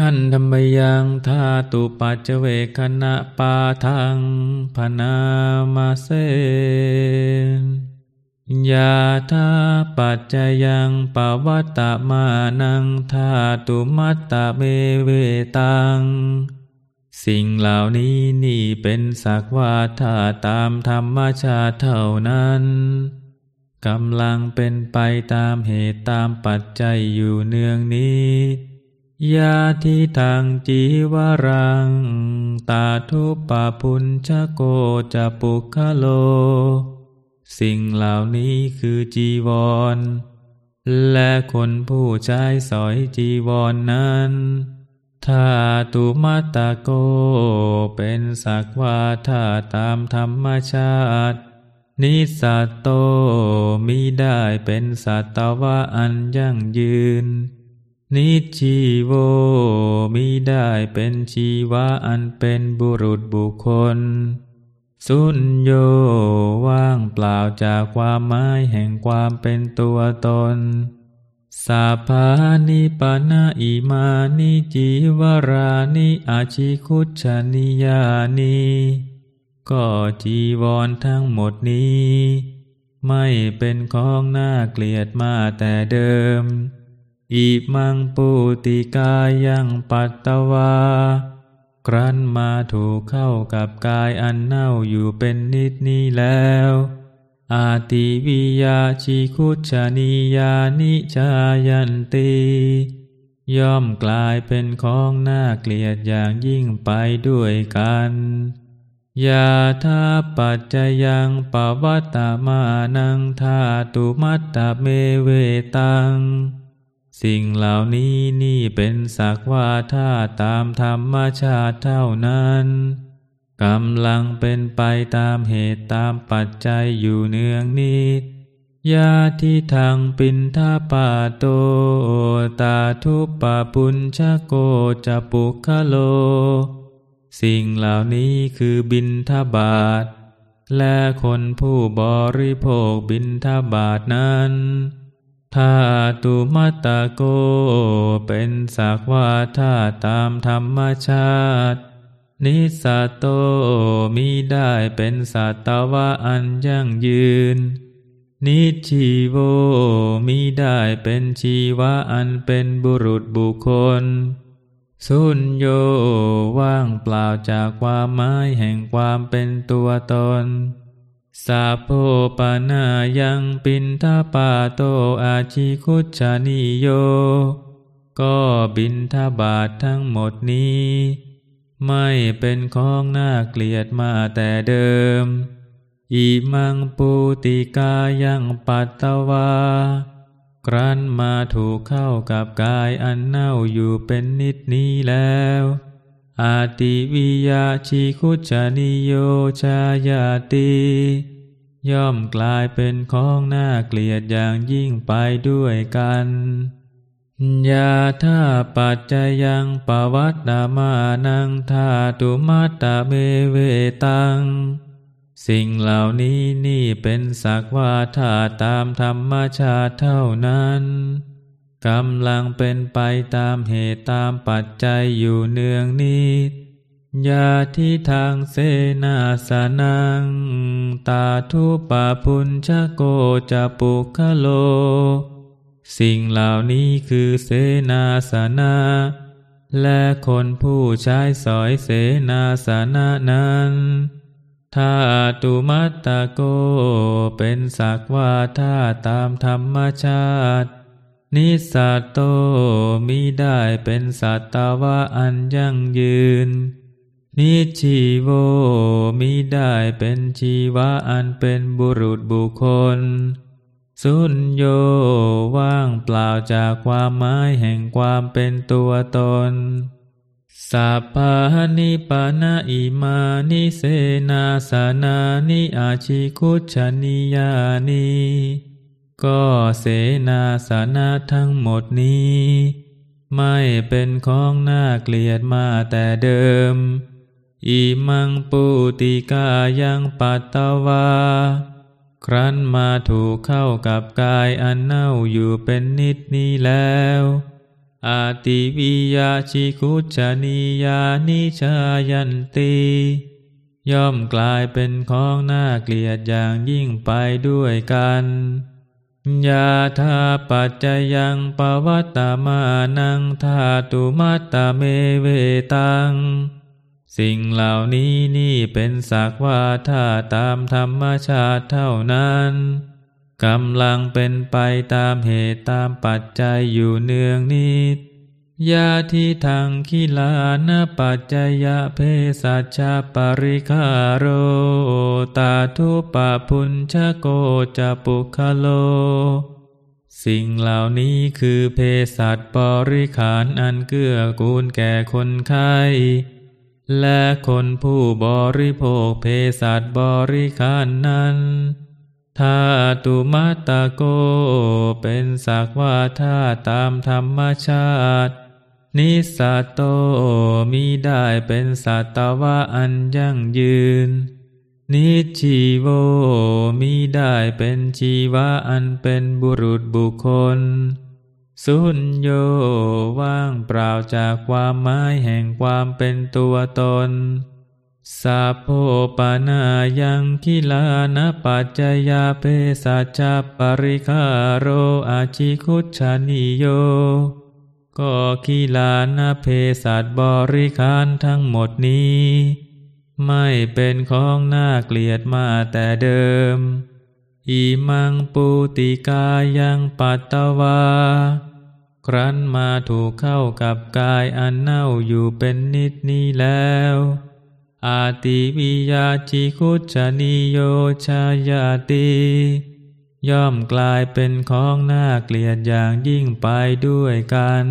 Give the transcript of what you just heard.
หันธรรมยังธาตุปัจเวคณะปาทังพนามาเสยาธาปัจจยังปวัตตมานังธาตุมัตตเมเวตัง สิ่งเหล่านี้นี่เป็นสักว่าธาตามธรรมชาติเท่านั้นกำลังเป็นไปตามเหตุตามปัจจัยอยู่เนืองนี้ ยาทิทางจีวรัง ตาทุปะพุญชโกจะปุคโล สิ่งเหล่านี้คือจีวร และคนผู้ใช้สอยจีวรนนั้นถ้าตุมัตตโก เป็นสักว่าถ้าตามธรรมชาติ นิสัตโตมิได้เป็นสัตวะอันยั่งยืน นิชีโวมิได้เป็นชีวะอันเป็นบุรุษบุคคล สุญโยว่างเปล่าจากความหมายแห่งความเป็นตัวตนสาภานิปนาอิมานิจิวรานิอาชิคุชนิยานิก็จีวรทั้งหมดนี้ ไม่เป็นของน่าเกลียดมาแต่เดิม อิมังปุติกายังปัตตวา ครั้นมาถูกเข้ากับกายอันเน่าอยู่เป็นนิดนี้แล้ว อาติวิยาชิคุชนียานิชายันตี ย่อมกลายเป็นของน่าเกลียดอย่างยิ่งไปด้วยกันยาทาปัจจยังปวัตตมานังธาตุมัตตเมเวตัง สิ่งเหล่านี้นี่เป็นสักว่าถ้าตามธรรมชาติเท่านั้นกำลังเป็นไปตามเหตุตามปัจจัยอยู่เนืองนิดยาที่ทางปินทาปาโต ตาทุปปปุญชโกจะปุคโล สิ่งเหล่านี้คือบินทบาท และคนผู้บริโภคบินทบาทนั้น ธาตุมัตตโก เป็นสักว่าธาตามธรรมชาติ นิสัตโตมิได้เป็นสัตวะอันยั่งยืน นิชีโวมิได้เป็นชีวะอันเป็นบุรุษบุคคล สุญโยว่างเปล่าจากความหมายแห่งความเป็นตัวตน สาโพปนายังปินทาปาโตอาชิคุชานิโย ก็บินทบาททั้งหมดนี้ ไม่เป็นของน่าเกลียดมาแต่เดิม อิมังปูติกายังปัตตวา ครั้นมาถูกเข้ากับกายอันเน่าอยู่เป็นนิดนี้แล้ว อาติวิยาชิคุจานิโยชายาติย่อมกลายเป็นของน่าเกลียดอย่างยิ่งไปด้วยกันยาธาปัจจยังปวัตตามานังธาตุมัตตเมเวตัง สิ่งเหล่านี้นี่เป็นสักว่าธาตามธรรมชาติเท่านั้น กำลังเป็นไปตามเหตุตามปัจจัยอยู่เนืองนิดยาทิทางเสนาสนัง ตาทุปะพุญชโกจะปุคโล สิ่งเหล่านี้คือเสนาสนะ และคนผู้ใช้สอยเสนาสนะนั้นถ้าตุมัตตโกเป็นสักว่าถ้าตามธรรมชาติ นิสัตโตมิได้เป็นสัตตวะอันยั่งยืน นิชีโวมิได้เป็นชีวะอันเป็นบุรุษบุคคล สุญโยว่างเปล่าจากความหมายแห่งความเป็นตัวตน สัพพานิปานาอิมานิเสนาสานานิอาชิคุชนิยานิ ก็เสนาสนะทั้งหมดนี้ ไม่เป็นของน่าเกลียดมาแต่เดิม อิมังปุติกายังปัตตวา ครั้นมาถูกเข้ากับกายอันเน่าอยู่เป็นนิดนี้แล้วอาติวิยาชิคุจานิยานิชายันติ ย่อมกลายเป็นของน่าเกลียดอย่างยิ่งไปด้วยกัน ยาธาปัจจยังปวัตตมานังธาตุมัตตเมเวตัง สิ่งเหล่านี้นี่เป็นสักว่าธาตามธรรมชาติเท่านั้นกำลังเป็นไปตามเหตุตามปัจจัยอยู่เนืองนิด ยาทิทางคิลานปัจจยะเพสัชาปริคาโรตาทุปะพุญชโกจะปุคโล สิ่งเหล่านี้คือเพสัตบริขารอันเกื้อกูลแก่คนไข้ และคนผู้บริโภคเพสัตบริขารนั้นธาตุมัตตโกเป็นสักว่าธาตามธรรมชาติ นิสัตโตมีได้เป็นสัตวะอันยั่งยืน นิชีโวมีได้เป็นชีวะอันเป็นบุรุษบุคคล สุญโยว่างเปล่าจากความหมายแห่งความเป็นตัวตนสัพโพปนายังคิลานปัจจยาเปสัจจปริคาโรอาชิคุชานิโย ก็กีฬานาเพสัตบริคารทั้งหมดนี้ ไม่เป็นของน่าเกลียดมาแต่เดิมอิมังปูติกายังปัตตวา ครั้นมาถูกเข้ากับกายอันเน่าอยู่เป็นนิดนี้แล้ว อาติวิยาจิคุจนิโยชายาติ ย่อมกลายเป็นของน่าเกลียดอย่างยิ่งไปด้วยกัน